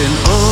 and oh